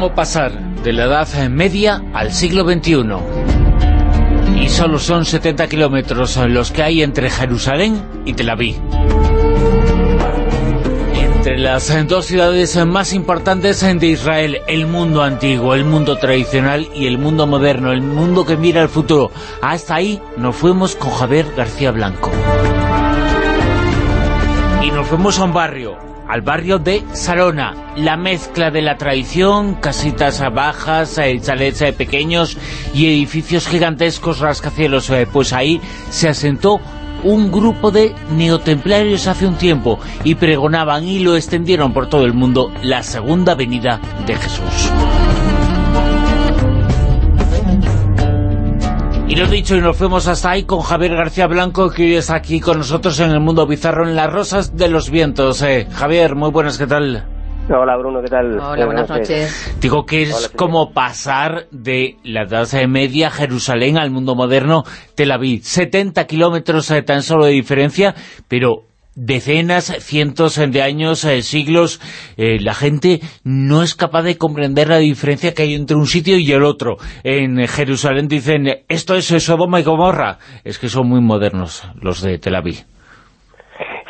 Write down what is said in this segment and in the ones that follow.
cómo pasar de la Edad Media al siglo XXI. Y solo son 70 kilómetros los que hay entre Jerusalén y Tel Aviv. Entre las dos ciudades más importantes de Israel, el mundo antiguo, el mundo tradicional y el mundo moderno, el mundo que mira al futuro. Hasta ahí nos fuimos con Javier García Blanco. Y nos fuimos a un barrio, al barrio de Sarona, la mezcla de la tradición, casitas bajas, eh, chalets eh, pequeños y edificios gigantescos rascacielos, eh, pues ahí se asentó un grupo de neotemplarios hace un tiempo y pregonaban y lo extendieron por todo el mundo la segunda venida de Jesús. Y lo dicho, y nos fuimos hasta ahí con Javier García Blanco, que hoy está aquí con nosotros en el Mundo Bizarro, en Las Rosas de los Vientos. Eh, Javier, muy buenas, ¿qué tal? Hola Bruno, ¿qué tal? Hola, buenas noches. Digo que es como pasar de la Edad Media, Jerusalén, al mundo moderno, Tel Aviv. 70 kilómetros eh, tan solo de diferencia, pero decenas, cientos de años, eh, siglos, eh, la gente no es capaz de comprender la diferencia que hay entre un sitio y el otro. En Jerusalén dicen, esto es Sodoma y Gomorra. Es que son muy modernos los de Tel Aviv.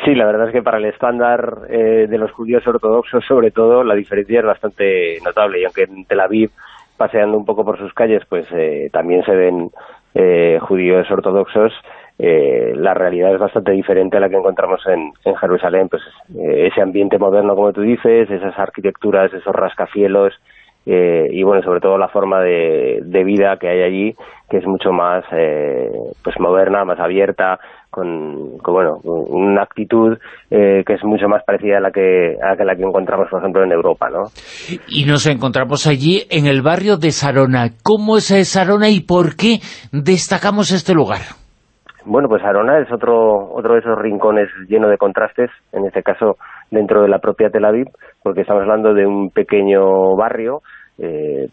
Sí, la verdad es que para el estándar eh, de los judíos ortodoxos, sobre todo, la diferencia es bastante notable. Y aunque en Tel Aviv, paseando un poco por sus calles, pues también se ven judíos ortodoxos, eh, la realidad es bastante diferente a la que encontramos en, Jerusalén. Pues eh, ese ambiente moderno, como tú dices, esas arquitecturas, esos rascacielos, eh, y bueno, sobre todo la forma de, vida que hay allí, que es mucho más pues moderna, más abierta, con, bueno, una actitud que es mucho más parecida a la que a la que encontramos, por ejemplo, en Europa, ¿no? Y nos encontramos allí en el barrio de Sarona. ¿Cómo es Sarona y por qué destacamos este lugar? Bueno, pues Arona es otro, otro de esos rincones lleno de contrastes, en este caso dentro de la propia Tel Aviv, porque estamos hablando de un pequeño barrio eh,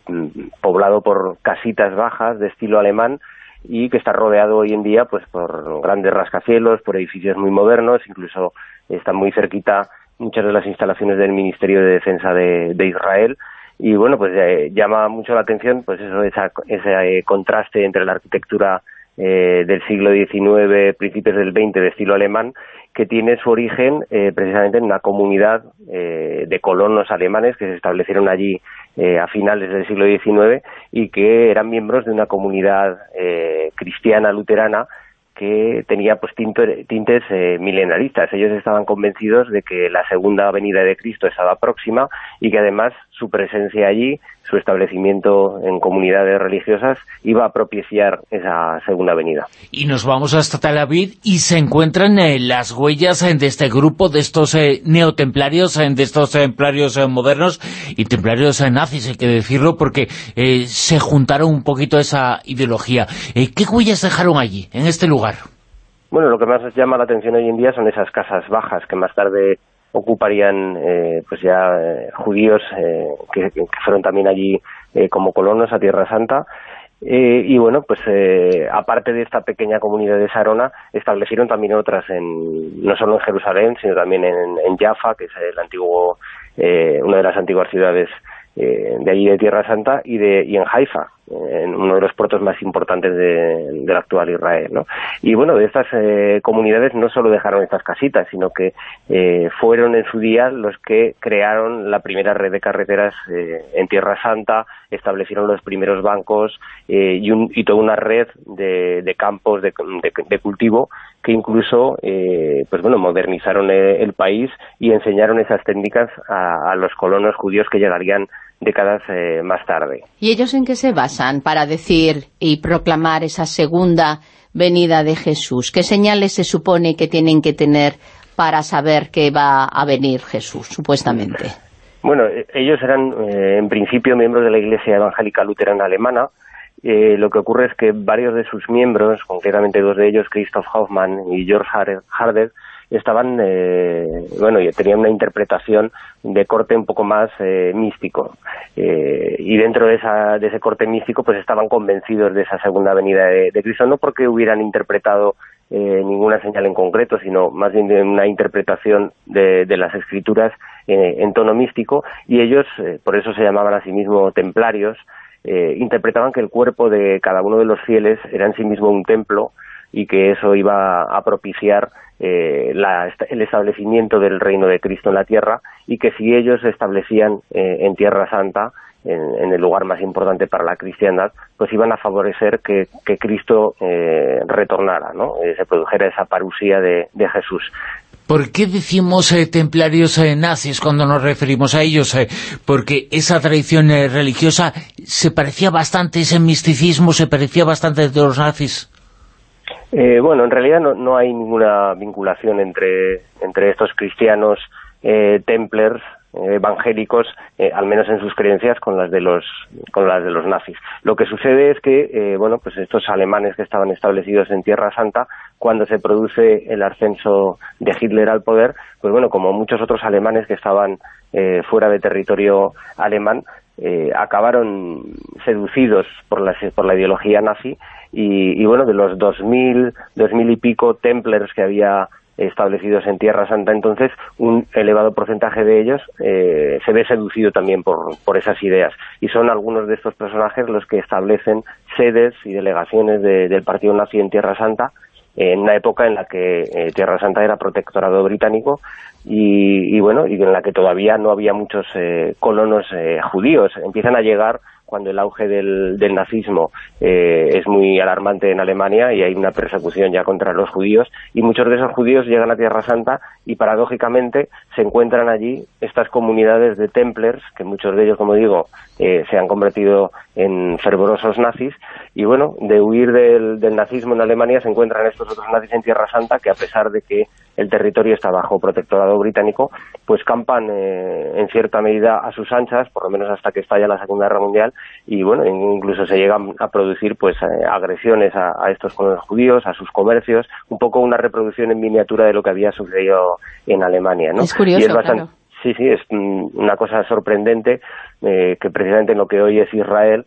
poblado por casitas bajas de estilo alemán y que está rodeado hoy en día pues por grandes rascacielos, por edificios muy modernos, incluso están muy cerquita muchas de las instalaciones del Ministerio de Defensa de, Israel. Y bueno, pues eh, llama mucho la atención pues eso, ese contraste entre la arquitectura eh, del siglo XIX, principios del XX, de estilo alemán, que tiene su origen eh, precisamente en una comunidad eh, de colonos alemanes que se establecieron allí a finales del siglo XIX y que eran miembros de una comunidad cristiana luterana que tenía pues tintes milenaristas. Ellos estaban convencidos de que la segunda venida de Cristo estaba próxima y que además su presencia allí su establecimiento en comunidades religiosas iba a propiciar esa segunda venida. Y nos vamos hasta Tel Aviv y se encuentran eh, las huellas eh, de este grupo, de estos eh, neotemplarios, de estos templarios modernos y templarios nazis, hay que decirlo, porque se juntaron un poquito esa ideología. ¿Qué huellas dejaron allí, en este lugar? Bueno, lo que más llama la atención hoy en día son esas casas bajas que más tarde ocuparían eh, pues ya eh, judíos eh, que, fueron también allí como colonos a Tierra Santa. Y bueno, pues aparte de esta pequeña comunidad de Sarona, establecieron también otras, en, no solo en Jerusalén, sino también en, en Jaffa, que es el antiguo, una de las antiguas ciudades de allí de Tierra Santa, y, de, y en Haifa, en uno de los puertos más importantes de, del actual Israel. ¿no? Y bueno, estas eh, comunidades no solo dejaron estas casitas, sino que eh, fueron en su día los que crearon la primera red de carreteras eh, en Tierra Santa, establecieron los primeros bancos y, un, y toda una red de, campos de, de, cultivo que incluso pues bueno modernizaron el, país y enseñaron esas técnicas a los colonos judíos que llegarían décadas eh, más tarde. ¿Y ellos en qué se basan para decir y proclamar esa segunda venida de Jesús? ¿Qué señales se supone que tienen que tener para saber que va a venir Jesús, supuestamente? Bueno, e-, ellos eran eh, en principio miembros de la Iglesia Evangélica Luterana Alemana, eh, lo que ocurre es que varios de sus miembros, concretamente dos de ellos, Christoph Hoffmann y George Harder, estaban, eh, bueno, tenían una interpretación de corte un poco más eh, místico. Eh, y dentro de, esa, de ese corte místico, pues estaban convencidos de esa segunda venida de, Cristo, no porque hubieran interpretado ninguna señal en concreto, sino más bien de una interpretación de, las escrituras en tono místico, y ellos, por eso se llamaban a sí mismos templarios, interpretaban que el cuerpo de cada uno de los fieles era en sí mismo un templo, y que eso iba a propiciar eh, el establecimiento del reino de Cristo en la tierra y que si ellos se establecían eh, en Tierra Santa, en, el lugar más importante para la cristiandad, pues iban a favorecer que, Cristo eh, retornara, ¿no? se produjera esa parusía de, Jesús. ¿Por qué decimos templarios nazis cuando nos referimos a ellos? porque esa tradición religiosa se parecía bastante, ese misticismo se parecía bastante de los nazis. Eh, bueno, en realidad no, no, hay ninguna vinculación entre, entre estos cristianos eh, templers eh, evangélicos, eh, al menos en sus creencias, con las de los con las de los nazis. Lo que sucede es que, bueno, pues estos alemanes que estaban establecidos en Tierra Santa, cuando se produce el ascenso de Hitler al poder, pues bueno, como muchos otros alemanes que estaban fuera de territorio alemán, acabaron seducidos por la, por la ideología nazi y, bueno, de los 2.000, 2.000 y pico templers que había establecidos en Tierra Santa entonces, un elevado porcentaje de ellos eh, se ve seducido también por, por esas ideas. Y son algunos de estos personajes los que establecen sedes y delegaciones del Partido Nazi en Tierra Santa en una época en la que eh, Tierra Santa era protectorado británico y, bueno, y en la que todavía no había muchos eh, colonos judíos. Empiezan a llegar cuando el auge del, nazismo eh, es muy alarmante en Alemania y hay una persecución ya contra los judíos y muchos de esos judíos llegan a Tierra Santa y paradójicamente se encuentran allí estas comunidades de templers, que muchos de ellos, como digo, eh, se han convertido en fervorosos nazis y bueno, de huir del, del nazismo en Alemania se encuentran estos otros nazis en Tierra Santa que a pesar de que el territorio está bajo protectorado británico, pues campan eh, en cierta medida a sus anchas, por lo menos hasta que estalla la Segunda Guerra Mundial, y bueno, incluso se llegan a producir pues eh, agresiones a, estos colonos judíos, a sus comercios, un poco una reproducción en miniatura de lo que había sucedido en Alemania, ¿no? Es curioso, Sí, sí, es mm, una cosa sorprendente eh, que precisamente en lo que hoy es Israel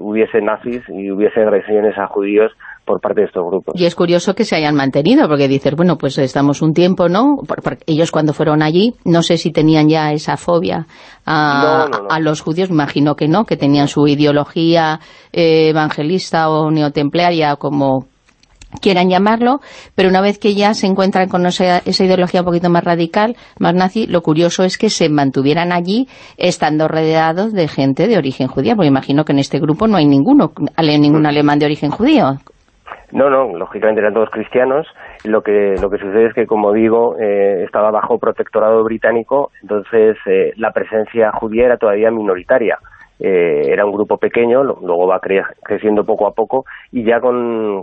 hubiese nazis y hubiese agresiones a judíos por parte de estos grupos. Y es curioso que se hayan mantenido, porque dices, bueno, pues estamos un tiempo, ¿no? ellos cuando fueron allí, no sé si tenían ya esa fobia a, los judíos, imagino que no, que tenían su ideología eh, evangelista o neotemplaria, como quieran llamarlo, pero una vez que ya se encuentran con esa, ideología un poquito más radical, más nazi, lo curioso es que se mantuvieran allí estando rodeados de gente de origen judía, porque imagino que en este grupo no hay ninguno, ningún alemán de origen judío. No, no, lógicamente eran todos cristianos. Lo que, lo que sucede es que, como digo, eh, estaba bajo protectorado británico, entonces eh, la presencia judía era todavía minoritaria. Eh, era un grupo pequeño, luego va creciendo poco a poco, y ya con,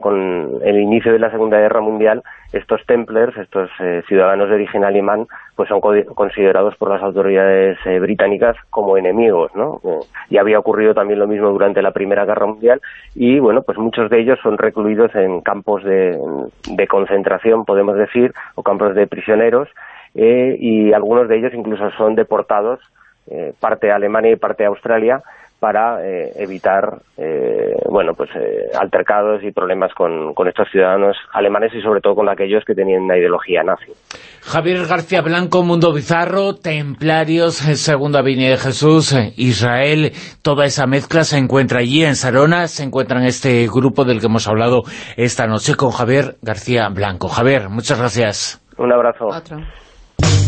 el inicio de la Segunda Guerra Mundial, estos templers, estos eh, ciudadanos de origen alemán, pues son considerados por las autoridades eh, británicas como enemigos, ¿no? y había ocurrido también lo mismo durante la Primera Guerra Mundial, y bueno, pues muchos de ellos son recluidos en campos de, de concentración, podemos decir, o campos de prisioneros, y algunos de ellos incluso son deportados eh, parte Alemania y parte Australia para eh, evitar eh, bueno pues altercados y problemas con, estos ciudadanos alemanes y sobre todo con aquellos que tenían una ideología nazi. Javier García Blanco, Mundo Bizarro, Templarios, Segunda Viña de Jesús, Israel, toda esa mezcla se encuentra allí en Sarona, se encuentra en este grupo del que hemos hablado esta noche con Javier García Blanco. Javier, muchas gracias. Un abrazo.